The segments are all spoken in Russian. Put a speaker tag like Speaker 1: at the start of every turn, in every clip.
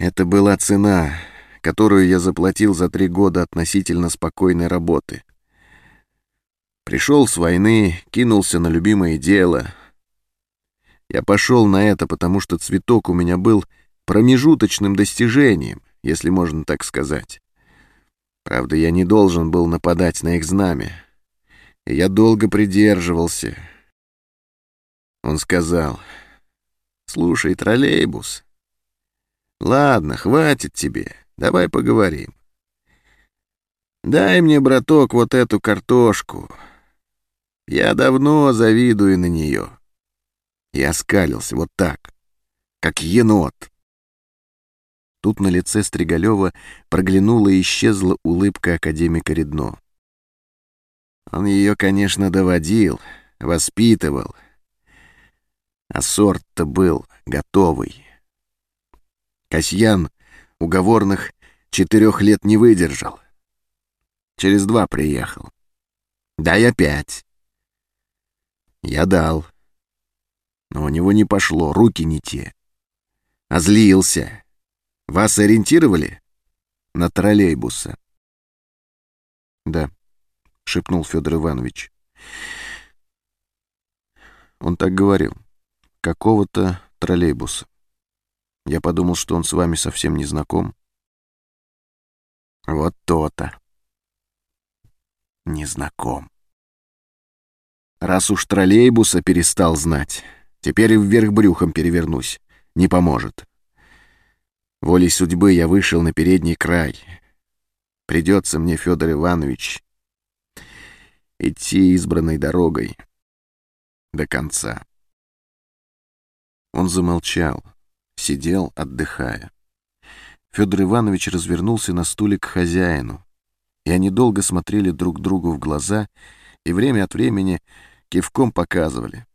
Speaker 1: Это была цена, которую я заплатил за три года относительно спокойной работы. Пришел с войны, кинулся на любимое дело. Я пошел на это, потому что цветок у меня был промежуточным достижением, если можно так сказать. Правда, я не должен был нападать на их знамя. И я долго придерживался. Он сказал, «Слушай, троллейбус, ладно, хватит тебе, давай поговорим. Дай мне, браток, вот эту картошку. Я давно завидую на нее». Я скалился вот так, как енот. Тут на лице Стригалева проглянула и исчезла улыбка академика Редно. Он ее, конечно, доводил, воспитывал. А сорт-то был готовый. Касьян уговорных четырех лет не выдержал. Через два приехал. Дай опять. Я дал. Но у него не пошло, руки не те. Озлился. Вас ориентировали? На троллейбуса. Да, шепнул Федор Иванович. Он так говорил. Какого-то троллейбуса. Я подумал, что он с вами совсем не знаком. Вот то-то. Не знаком. Раз уж троллейбуса перестал знать, теперь и вверх брюхом перевернусь. Не поможет. Волей судьбы я вышел на передний край. Придется мне, Федор Иванович, идти избранной дорогой до конца. Он замолчал, сидел, отдыхая. Федор Иванович развернулся на стуле к хозяину, и они долго смотрели друг другу в глаза и время от времени кивком показывали.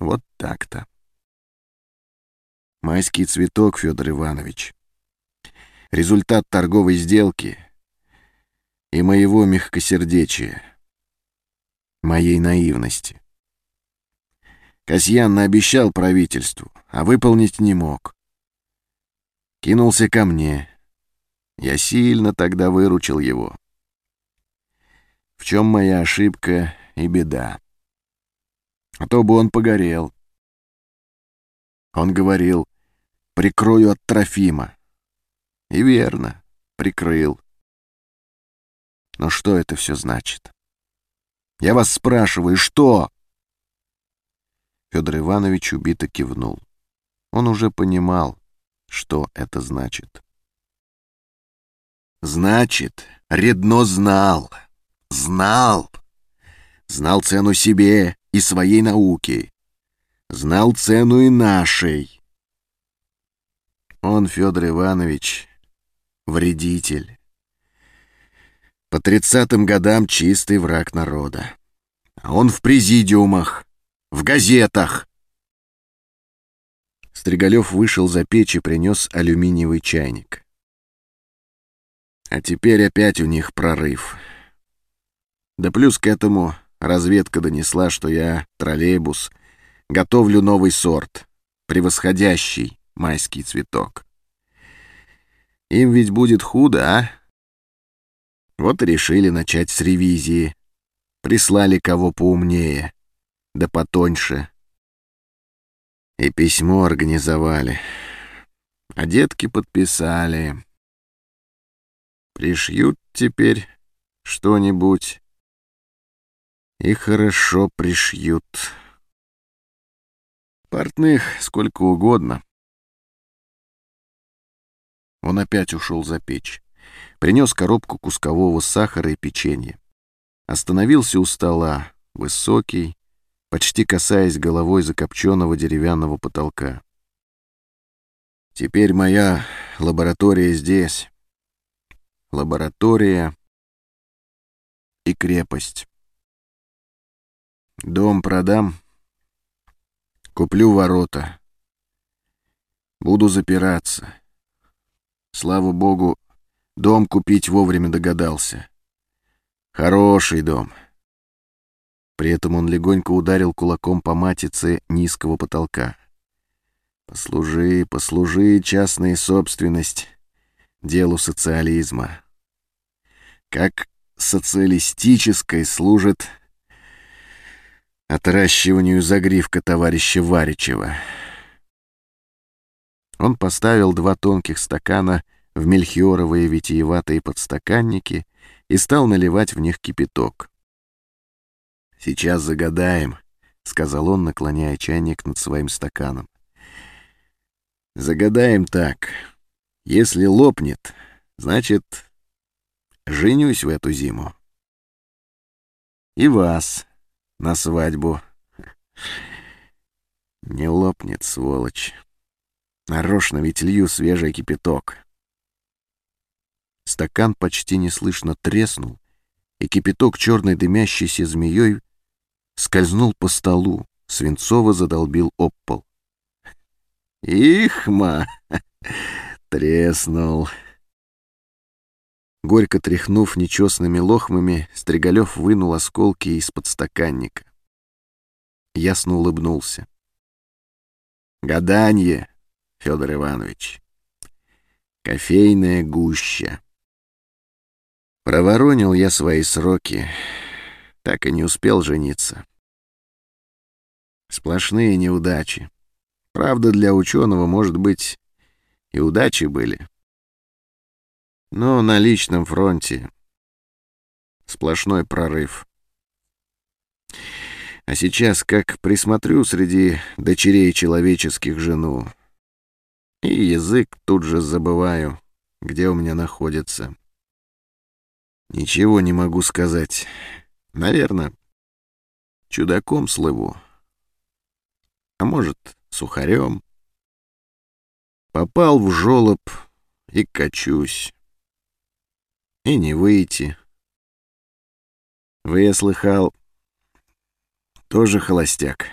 Speaker 1: Вот так-то. Майский цветок, Федор Иванович. Результат торговой сделки и моего мягкосердечия, моей наивности. Касьян наобещал правительству, а выполнить не мог. Кинулся ко мне. Я сильно тогда выручил его. В чем моя ошибка и беда? А то бы он погорел. Он говорил, прикрою от Трофима. И верно, прикрыл. Но что это все значит? Я вас спрашиваю, что? Федор Иванович убито кивнул. Он уже понимал, что это значит. Значит, Редно знал, знал, знал цену себе и своей науке, знал цену и нашей. Он, Федор Иванович, вредитель. По тридцатым годам чистый враг народа. А он в президиумах, в газетах. Стригалев вышел за печь и принес алюминиевый чайник. А теперь опять у них прорыв. Да плюс к этому разведка донесла, что я троллейбус, готовлю новый сорт, превосходящий майский цветок. Им ведь будет худо, а? Вот и решили начать с ревизии. Прислали кого поумнее, да потоньше. И письмо организовали. А детки подписали. Пришьют теперь что-нибудь. И хорошо пришьют. Портных сколько угодно. Он опять ушел за печь. Принес коробку кускового сахара и печенья. Остановился у стола, высокий, почти касаясь головой закопченного деревянного потолка. Теперь моя лаборатория здесь. Лаборатория и крепость. Дом продам, куплю ворота. Буду запираться. Слава богу, дом купить вовремя догадался. Хороший дом. При этом он легонько ударил кулаком по матице низкого потолка. Послужи, послужи, частная собственность, делу социализма. Как социалистической служит отращиванию загривка товарища Варичева. Он поставил два тонких стакана в мельхиоровые витиеватые подстаканники и стал наливать в них кипяток. «Сейчас загадаем», — сказал он, наклоняя чайник над своим стаканом. «Загадаем так. Если лопнет, значит, женюсь в эту зиму. И вас на свадьбу. Не лопнет, сволочь. Нарочно ведь лью свежий кипяток. Стакан почти неслышно треснул, и кипяток черной дымящейся змеей скользнул по столу, свинцово задолбил об пол. «Ихма!» — треснул. Горько тряхнув нечестными лохмами, Стригалев вынул осколки из-под стаканника. Ясно улыбнулся. «Гаданье, Федор Иванович. Кофейная гуща. Проворонил я свои сроки, так и не успел жениться. Сплошные неудачи. Правда, для ученого, может быть, и удачи были. Но на личном фронте сплошной прорыв. А сейчас, как присмотрю среди дочерей человеческих жену, и язык тут же забываю, где у меня находится. Ничего не могу сказать. Наверное, чудаком слыву. А может, сухарем. Попал в жолоб и качусь и не выйти. Вы, я слыхал, тоже холостяк.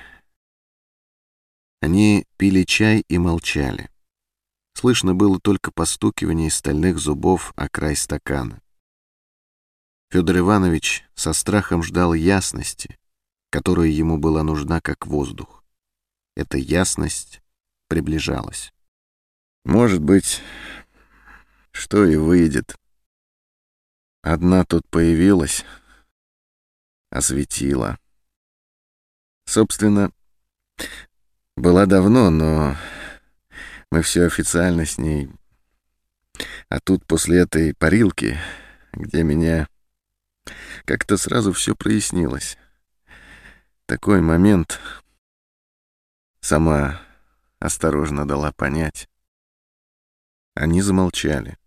Speaker 1: Они пили чай и молчали. Слышно было только постукивание стальных зубов о край стакана. Федор Иванович со страхом ждал ясности, которая ему была нужна как воздух. Эта ясность приближалась. Может быть, что и выйдет. Одна тут появилась, осветила. Собственно, была давно, но мы все официально с ней. А тут после этой парилки, где меня как-то сразу все прояснилось. Такой момент сама осторожно дала понять. Они замолчали.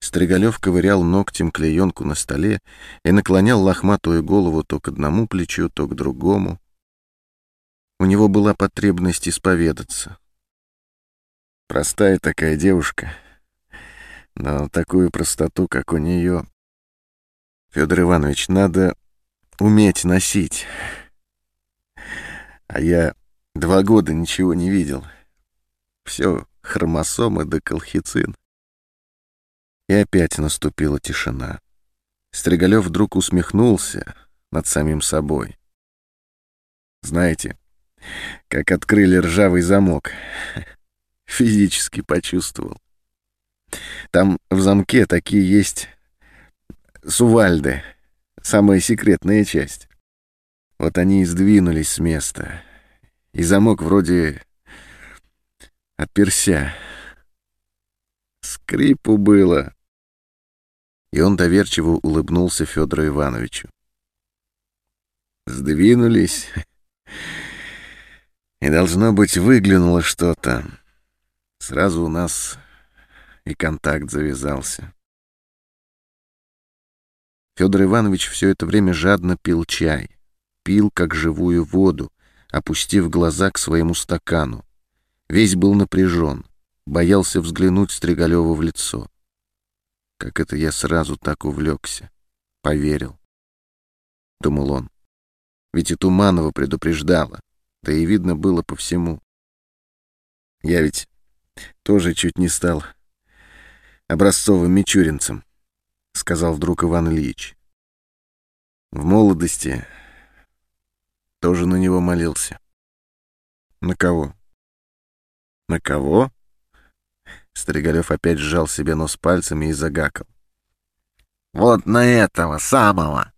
Speaker 1: Стригалев ковырял ногтем клеенку на столе и наклонял лохматую голову то к одному плечу, то к другому. У него была потребность исповедаться. Простая такая девушка, но такую простоту, как у нее... Федор Иванович, надо уметь носить. А я два года ничего не видел. Все хромосомы да колхицин. И опять наступила тишина. Стригалев вдруг усмехнулся над самим собой. Знаете, как открыли ржавый замок. Физически почувствовал. Там в замке такие есть сувальды, самая секретная часть. Вот они и сдвинулись с места. И замок вроде отперся. Скрипу было. И он доверчиво улыбнулся Федору Ивановичу. Сдвинулись. И, должно быть, выглянуло что-то. Сразу у нас и контакт завязался. Федор Иванович все это время жадно пил чай. Пил, как живую воду, опустив глаза к своему стакану. Весь был напряжен, боялся взглянуть Стригалеву в лицо. Как это я сразу так увлекся, поверил, — думал он. Ведь и Туманова предупреждала, да и видно было по всему. Я ведь тоже чуть не стал образцовым мичуринцем, — сказал вдруг Иван Ильич. В молодости тоже на него молился. На кого? На кого? Стригалев опять сжал себе нос пальцами и загакал. Вот на этого самого.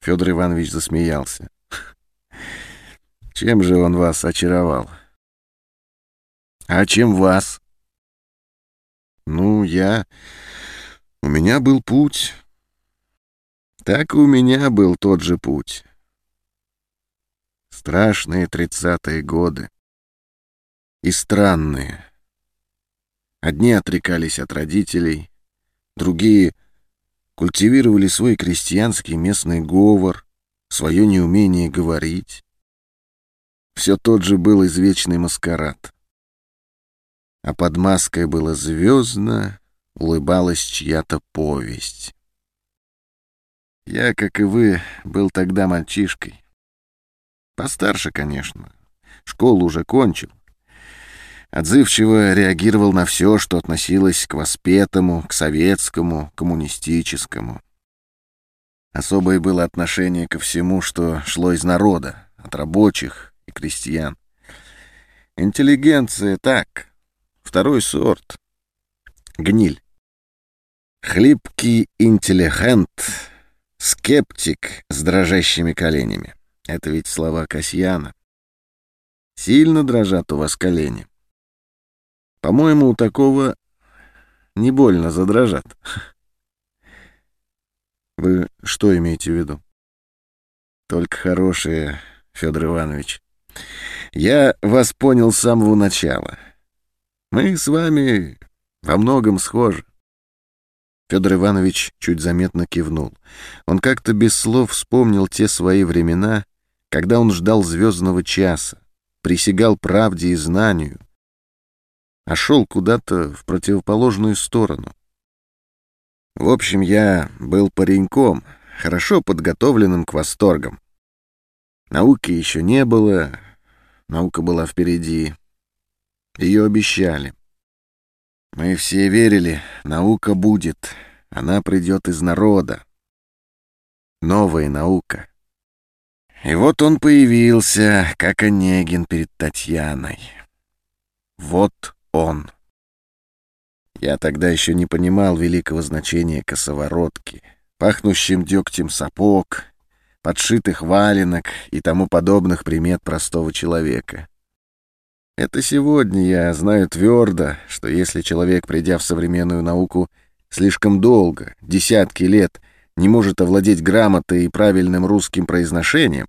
Speaker 1: Федор Иванович засмеялся. Чем же он вас очаровал? А чем вас? Ну, я... У меня был путь. Так и у меня был тот же путь. Страшные тридцатые годы. И странные. Одни отрекались от родителей, другие культивировали свой крестьянский местный говор, свое неумение говорить. Все тот же был извечный маскарад. А под маской было звездно, улыбалась чья-то повесть. Я, как и вы, был тогда мальчишкой. Постарше, конечно. Школу уже кончил. Отзывчиво реагировал на все, что относилось к воспетому, к советскому, коммунистическому. Особое было отношение ко всему, что шло из народа, от рабочих и крестьян. Интеллигенция так, второй сорт. Гниль. Хлипкий интеллигент, скептик с дрожащими коленями. Это ведь слова Касьяна. Сильно дрожат у вас колени. По-моему, у такого не больно задрожат. Вы что имеете в виду? Только хорошие, Федор Иванович. Я вас понял с самого начала. Мы с вами во многом схожи. Федор Иванович чуть заметно кивнул. Он как-то без слов вспомнил те свои времена, когда он ждал звездного часа, присягал правде и знанию, а шел куда-то в противоположную сторону. В общем, я был пареньком, хорошо подготовленным к восторгам. Науки еще не было, наука была впереди. Ее обещали. Мы все верили, наука будет, она придет из народа. Новая наука. И вот он появился, как Онегин перед Татьяной. Вот он. Я тогда еще не понимал великого значения косоворотки, пахнущим дегтем сапог, подшитых валенок и тому подобных примет простого человека. Это сегодня я знаю твердо, что если человек, придя в современную науку слишком долго, десятки лет, не может овладеть грамотой и правильным русским произношением,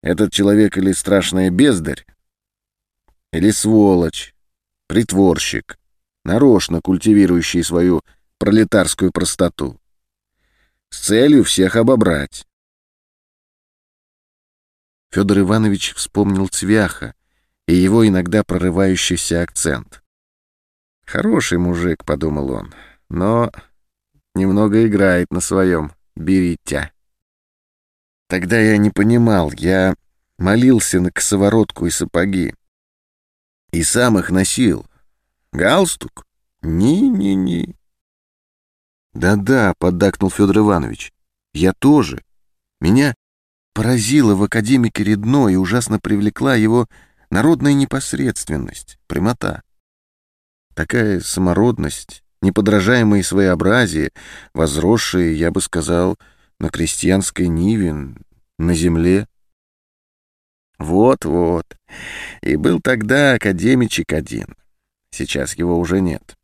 Speaker 1: этот человек или страшная бездарь, или сволочь, притворщик, нарочно культивирующий свою пролетарскую простоту, с целью всех обобрать. Федор Иванович вспомнил Цвяха и его иногда прорывающийся акцент. «Хороший мужик», — подумал он, — «но немного играет на своем «беритя». Тогда я не понимал, я молился на косоворотку и сапоги. И сам их носил. Галстук? Ни-ни-ни. Да-да, поддакнул Федор Иванович. Я тоже. Меня поразило в академике Редно и ужасно привлекла его народная непосредственность, прямота. Такая самородность, неподражаемое своеобразие, возросшие, я бы сказал, на крестьянской ниве, на земле. Вот-вот. И был тогда академичек один. Сейчас его уже нет.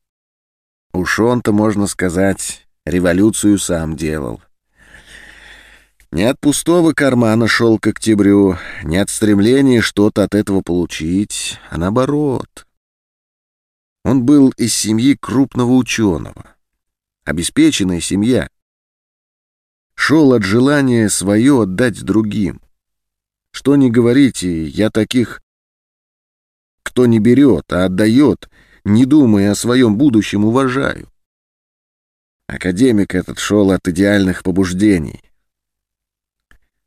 Speaker 1: Уж он-то, можно сказать, революцию сам делал. Не от пустого кармана шел к октябрю, не от стремления что-то от этого получить, а наоборот. Он был из семьи крупного ученого. Обеспеченная семья. Шел от желания свое отдать другим. Что не говорите, я таких, кто не берет, а отдает, не думая о своем будущем, уважаю. Академик этот шел от идеальных побуждений.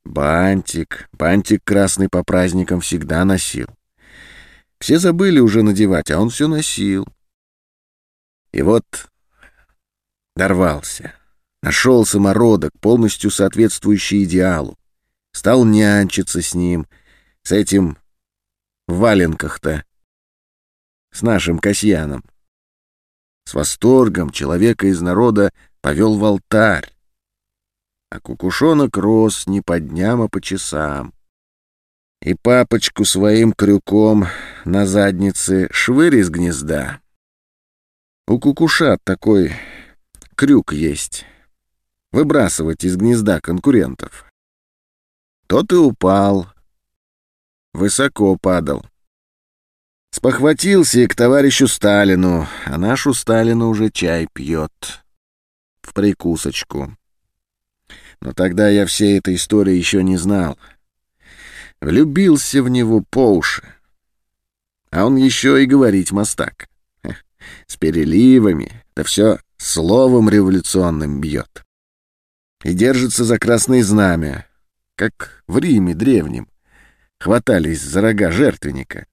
Speaker 1: Бантик, бантик красный по праздникам всегда носил. Все забыли уже надевать, а он все носил. И вот дорвался. Нашел самородок, полностью соответствующий идеалу стал нянчиться с ним, с этим в валенках-то? С нашим Касьяном. С восторгом человека из народа повел в алтарь. А кукушонок рос не по дням, а по часам. И папочку своим крюком на заднице швырь из гнезда. У кукушат такой крюк есть. Выбрасывать из гнезда конкурентов. Тот и упал. Высоко падал. Спохватился и к товарищу Сталину, а нашу Сталину уже чай пьет. В прикусочку. Но тогда я всей этой истории еще не знал. Влюбился в него по уши. А он еще и говорить мастак. С переливами, да все словом революционным бьет. И держится за красное знамя, как в Риме древнем. Хватались за рога жертвенника.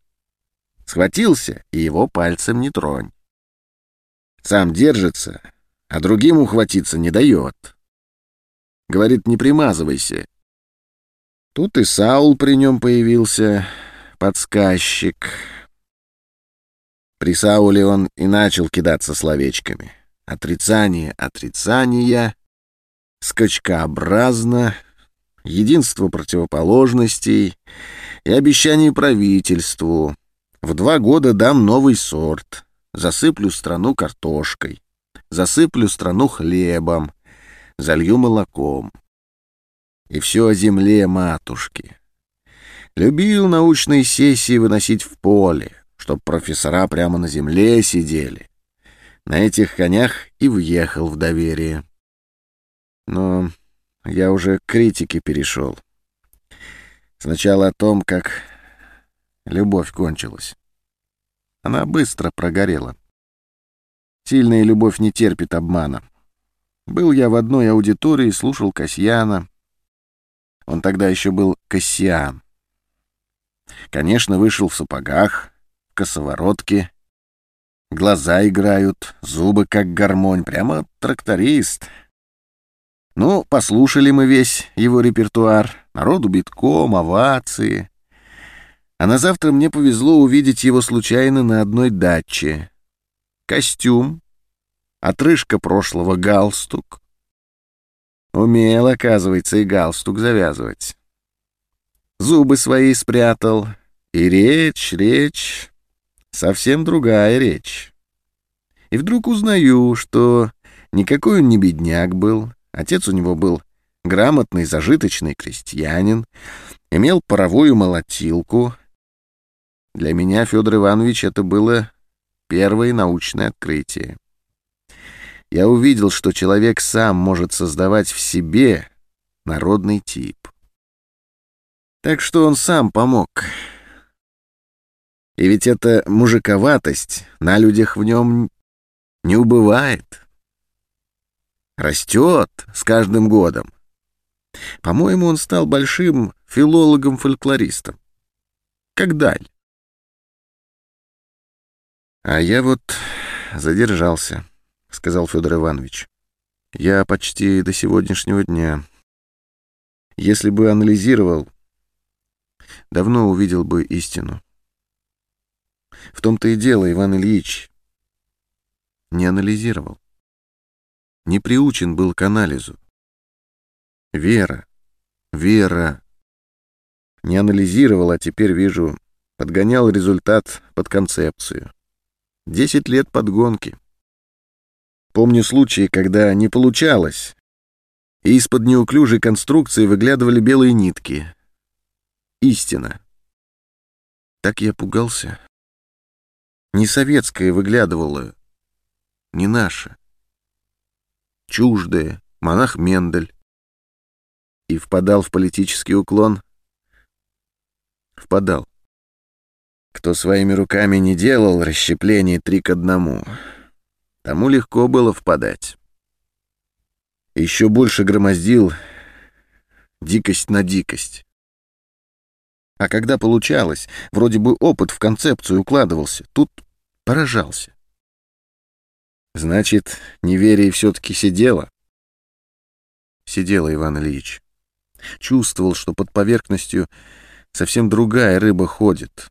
Speaker 1: Схватился, и его пальцем не тронь. Сам держится, а другим ухватиться не дает. Говорит, не примазывайся. Тут и Саул при нем появился, подсказчик. При Сауле он и начал кидаться словечками. Отрицание отрицания, скачкообразно, единство противоположностей и обещание правительству. В два года дам новый сорт, засыплю страну картошкой, засыплю страну хлебом, залью молоком. И все о земле матушки. Любил научные сессии выносить в поле, чтоб профессора прямо на земле сидели. На этих конях и въехал в доверие. Но я уже к критике перешел. Сначала о том, как любовь кончилась. Она быстро прогорела. Сильная любовь не терпит обмана. Был я в одной аудитории, слушал Касьяна. Он тогда еще был Кассиан. Конечно, вышел в сапогах, в косоворотке. Глаза играют, зубы как гармонь, прямо тракторист. Ну, послушали мы весь его репертуар. Народу битком, овации. А на завтра мне повезло увидеть его случайно на одной даче. Костюм, отрыжка прошлого галстук. Умел, оказывается, и галстук завязывать. Зубы свои спрятал, и речь, речь, совсем другая речь. И вдруг узнаю, что никакой он не бедняк был, отец у него был грамотный, зажиточный крестьянин, имел паровую молотилку. Для меня, Федор Иванович, это было первое научное открытие я увидел, что человек сам может создавать в себе народный тип. Так что он сам помог. И ведь эта мужиковатость на людях в нем не убывает. Растет с каждым годом. По-моему, он стал большим филологом-фольклористом. Как даль. А я вот задержался. — сказал Федор Иванович. «Я почти до сегодняшнего дня. Если бы анализировал, давно увидел бы истину. В том-то и дело, Иван Ильич. Не анализировал. Не приучен был к анализу. Вера, вера. Не анализировал, а теперь вижу, подгонял результат под концепцию. Десять лет подгонки. Помню случаи, когда не получалось, и из-под неуклюжей конструкции выглядывали белые нитки. Истина. Так я пугался. Не советская выглядывала, не наша. Чуждая, монах Мендель. И впадал в политический уклон. Впадал. Кто своими руками не делал расщепление три к одному — Тому легко было впадать. Еще больше громоздил дикость на дикость. А когда получалось, вроде бы опыт в концепцию укладывался, тут поражался. Значит, неверие все-таки сидело? Сидело, Иван Ильич. Чувствовал, что под поверхностью совсем другая рыба ходит.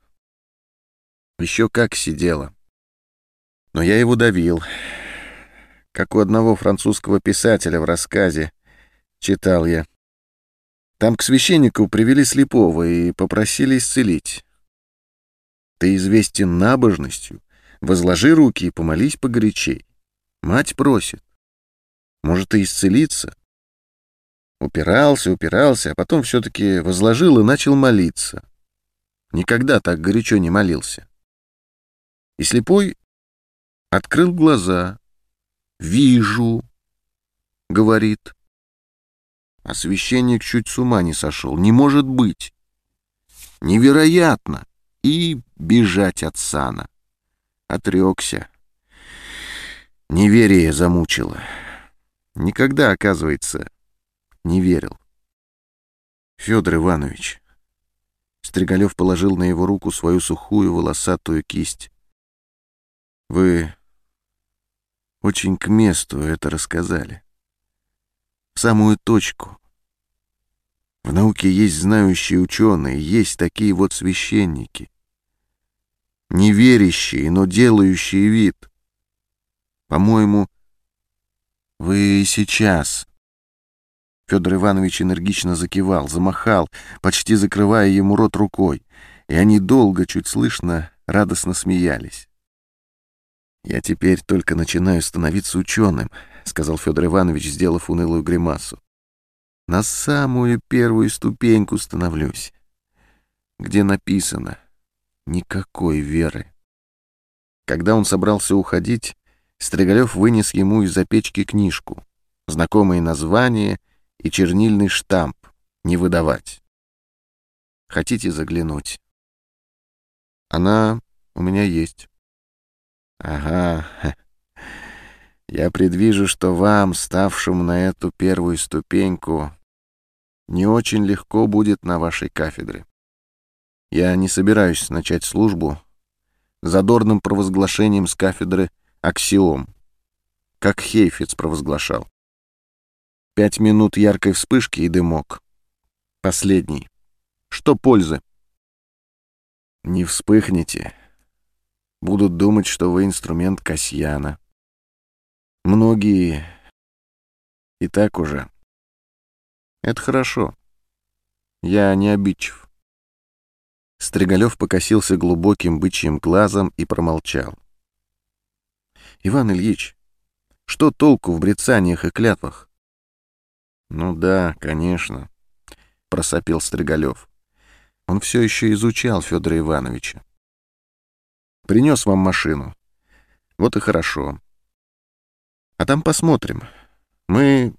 Speaker 1: Еще как сидела. Но я его давил. Как у одного французского писателя в рассказе. Читал я. Там к священнику привели слепого и попросили исцелить. Ты известен набожностью. Возложи руки и помолись погорячей. Мать просит. Может, и исцелиться? Упирался, упирался, а потом все-таки возложил и начал молиться. Никогда так горячо не молился. И слепой открыл глаза. «Вижу», — говорит. А священник чуть с ума не сошел. Не может быть. Невероятно. И бежать от сана. Отрекся. Неверие замучило. Никогда, оказывается, не верил. Федор Иванович. Стригалев положил на его руку свою сухую волосатую кисть. Вы очень к месту это рассказали. В самую точку. В науке есть знающие ученые, есть такие вот священники. Неверящие, но делающие вид. По-моему, вы сейчас Федор Иванович энергично закивал, замахал, почти закрывая ему рот рукой, и они долго, чуть слышно, радостно смеялись. «Я теперь только начинаю становиться ученым», — сказал Федор Иванович, сделав унылую гримасу. «На самую первую ступеньку становлюсь, где написано «никакой веры». Когда он собрался уходить, Стригалев вынес ему из-за печки книжку, знакомые названия — и чернильный штамп не выдавать. Хотите заглянуть? Она у меня есть. Ага. Я предвижу, что вам, ставшему на эту первую ступеньку, не очень легко будет на вашей кафедре. Я не собираюсь начать службу задорным провозглашением с кафедры аксиом, как Хейфиц провозглашал. Пять минут яркой вспышки и дымок. Последний. Что пользы? Не вспыхните. Будут думать, что вы инструмент Касьяна. Многие и так уже. Это хорошо. Я не обидчив. Стригалев покосился глубоким бычьим глазом и промолчал. «Иван Ильич, что толку в брецаниях и клятвах? «Ну да, конечно», — просопил Стригалев. Он все еще изучал Федора Ивановича. «Принес вам машину. Вот и хорошо. А там посмотрим. Мы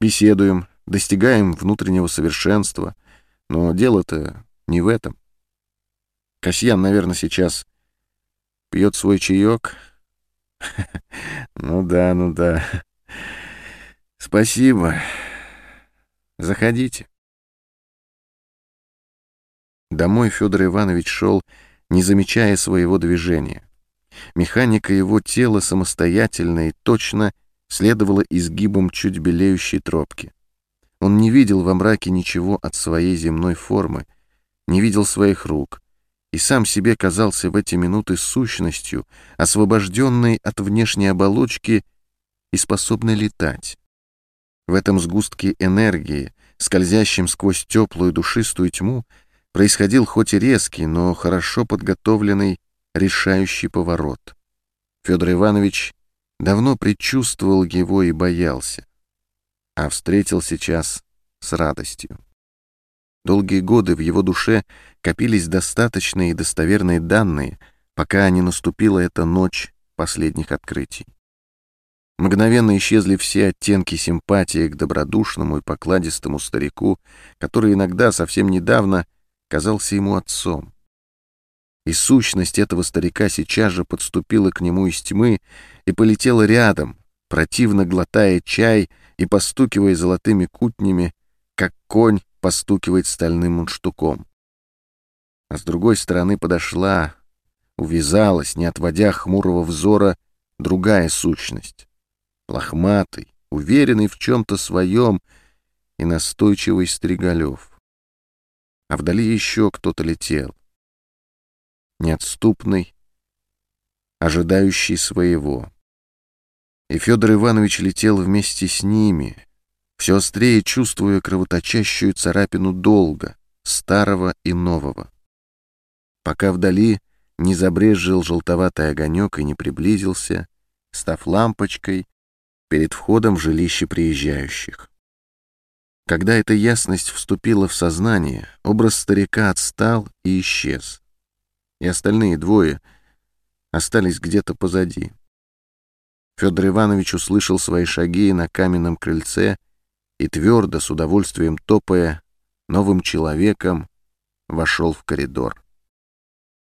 Speaker 1: беседуем, достигаем внутреннего совершенства, но дело-то не в этом. Касьян, наверное, сейчас пьет свой чаек. Ну да, ну да. Спасибо. Заходите. Домой Федор Иванович шел, не замечая своего движения. Механика его тела самостоятельно и точно следовала изгибам чуть белеющей тропки. Он не видел во мраке ничего от своей земной формы, не видел своих рук, и сам себе казался в эти минуты сущностью, освобожденной от внешней оболочки и способной летать. В этом сгустке энергии, скользящем сквозь теплую душистую тьму, происходил хоть и резкий, но хорошо подготовленный решающий поворот. Федор Иванович давно предчувствовал его и боялся, а встретил сейчас с радостью. Долгие годы в его душе копились достаточные и достоверные данные, пока не наступила эта ночь последних открытий. Мгновенно исчезли все оттенки симпатии к добродушному и покладистому старику, который иногда, совсем недавно, казался ему отцом. И сущность этого старика сейчас же подступила к нему из тьмы и полетела рядом, противно глотая чай и постукивая золотыми кутнями, как конь постукивает стальным мундштуком. А с другой стороны подошла, увязалась, не отводя хмурого взора, другая сущность лохматый, уверенный в чем-то своем и настойчивый Стригалев. А вдали еще кто-то летел. неотступный, ожидающий своего. И Федор Иванович летел вместе с ними, все острее чувствуя кровоточащую царапину долга, старого и нового. Пока вдали не забрезжил желтоватый огонек и не приблизился, став лампочкой перед входом в жилище приезжающих. Когда эта ясность вступила в сознание, образ старика отстал и исчез. И остальные двое остались где-то позади. Федор Иванович услышал свои шаги на каменном крыльце и твердо, с удовольствием топая, новым человеком вошел в коридор.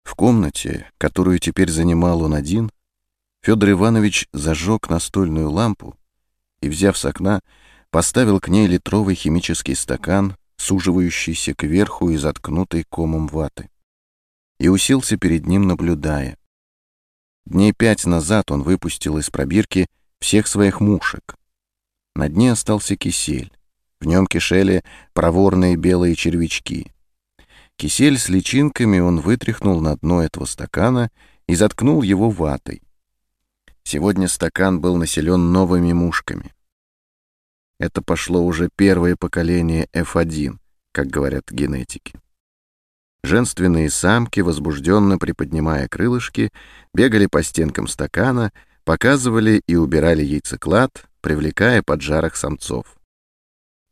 Speaker 1: В комнате, которую теперь занимал он один, Федор Иванович зажег настольную лампу и, взяв с окна, поставил к ней литровый химический стакан, суживающийся кверху и заткнутый комом ваты, и уселся перед ним, наблюдая. Дней пять назад он выпустил из пробирки всех своих мушек. На дне остался кисель. В нем кишели проворные белые червячки. Кисель с личинками он вытряхнул на дно этого стакана и заткнул его ватой. Сегодня стакан был населен новыми мушками. Это пошло уже первое поколение F1, как говорят генетики. Женственные самки, возбужденно приподнимая крылышки, бегали по стенкам стакана, показывали и убирали яйцеклад, привлекая поджарых самцов.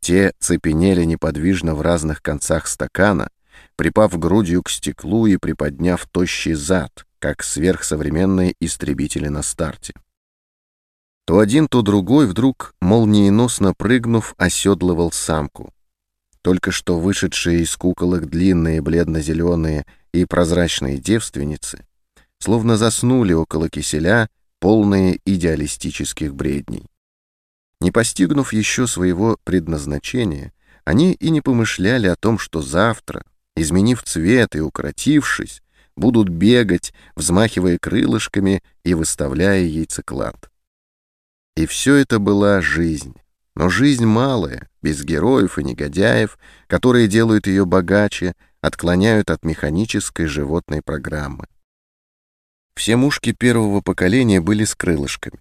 Speaker 1: Те цепенели неподвижно в разных концах стакана, припав грудью к стеклу и приподняв тощий зад, как сверхсовременные истребители на старте. То один, то другой вдруг, молниеносно прыгнув, оседлывал самку. Только что вышедшие из куколок длинные бледно-зеленые и прозрачные девственницы словно заснули около киселя, полные идеалистических бредней. Не постигнув еще своего предназначения, они и не помышляли о том, что завтра, изменив цвет и укоротившись, будут бегать, взмахивая крылышками и выставляя яйцеклад. И все это была жизнь. Но жизнь малая, без героев и негодяев, которые делают ее богаче, отклоняют от механической животной программы. Все мушки первого поколения были с крылышками.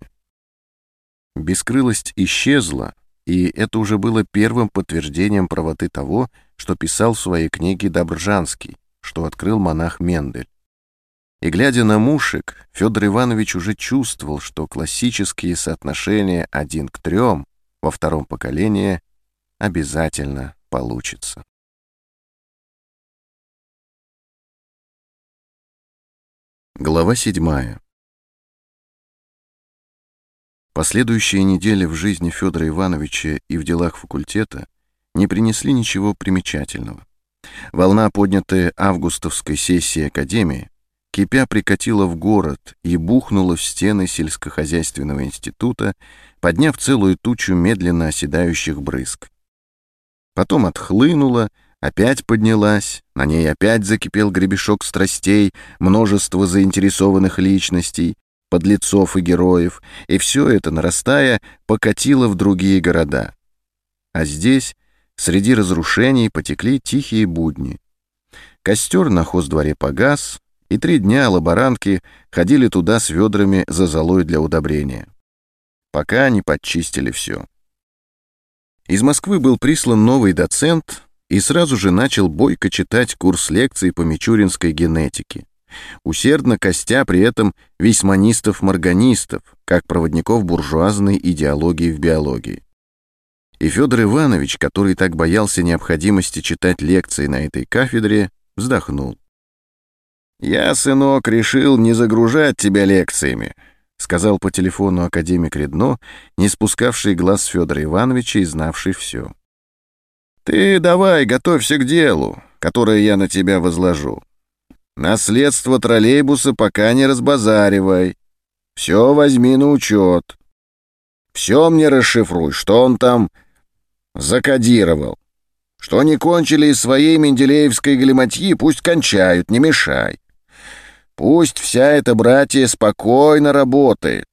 Speaker 1: Бескрылость исчезла, и это уже было первым подтверждением правоты того, что писал в своей книге Добржанский, что открыл монах Мендель. И глядя на мушек, Федор Иванович уже чувствовал, что классические соотношения один к трем во втором поколении обязательно получится. Глава седьмая. Последующие недели в жизни Федора Ивановича и в делах факультета не принесли ничего примечательного. Волна, поднятая августовской сессией Академии, кипя прикатила в город и бухнула в стены сельскохозяйственного института, подняв целую тучу медленно оседающих брызг. Потом отхлынула, опять поднялась, на ней опять закипел гребешок страстей, множество заинтересованных личностей, подлецов и героев, и все это, нарастая, покатило в другие города. А здесь, среди разрушений, потекли тихие будни. Костер на хоздворе погас, и три дня лаборантки ходили туда с ведрами за золой для удобрения. Пока они подчистили все. Из Москвы был прислан новый доцент и сразу же начал бойко читать курс лекций по мичуринской генетике, усердно костя при этом весьманистов-морганистов, как проводников буржуазной идеологии в биологии. И Федор Иванович, который так боялся необходимости читать лекции на этой кафедре, вздохнул. «Я, сынок, решил не загружать тебя лекциями», — сказал по телефону академик Редно, не спускавший глаз Федора Ивановича и знавший все. «Ты давай, готовься к делу, которое я на тебя возложу. Наследство троллейбуса пока не разбазаривай. Все возьми на учет. Все мне расшифруй, что он там закодировал. Что они кончили из своей менделеевской галиматьи, пусть кончают, не мешай. Пусть вся эта братья спокойно работает.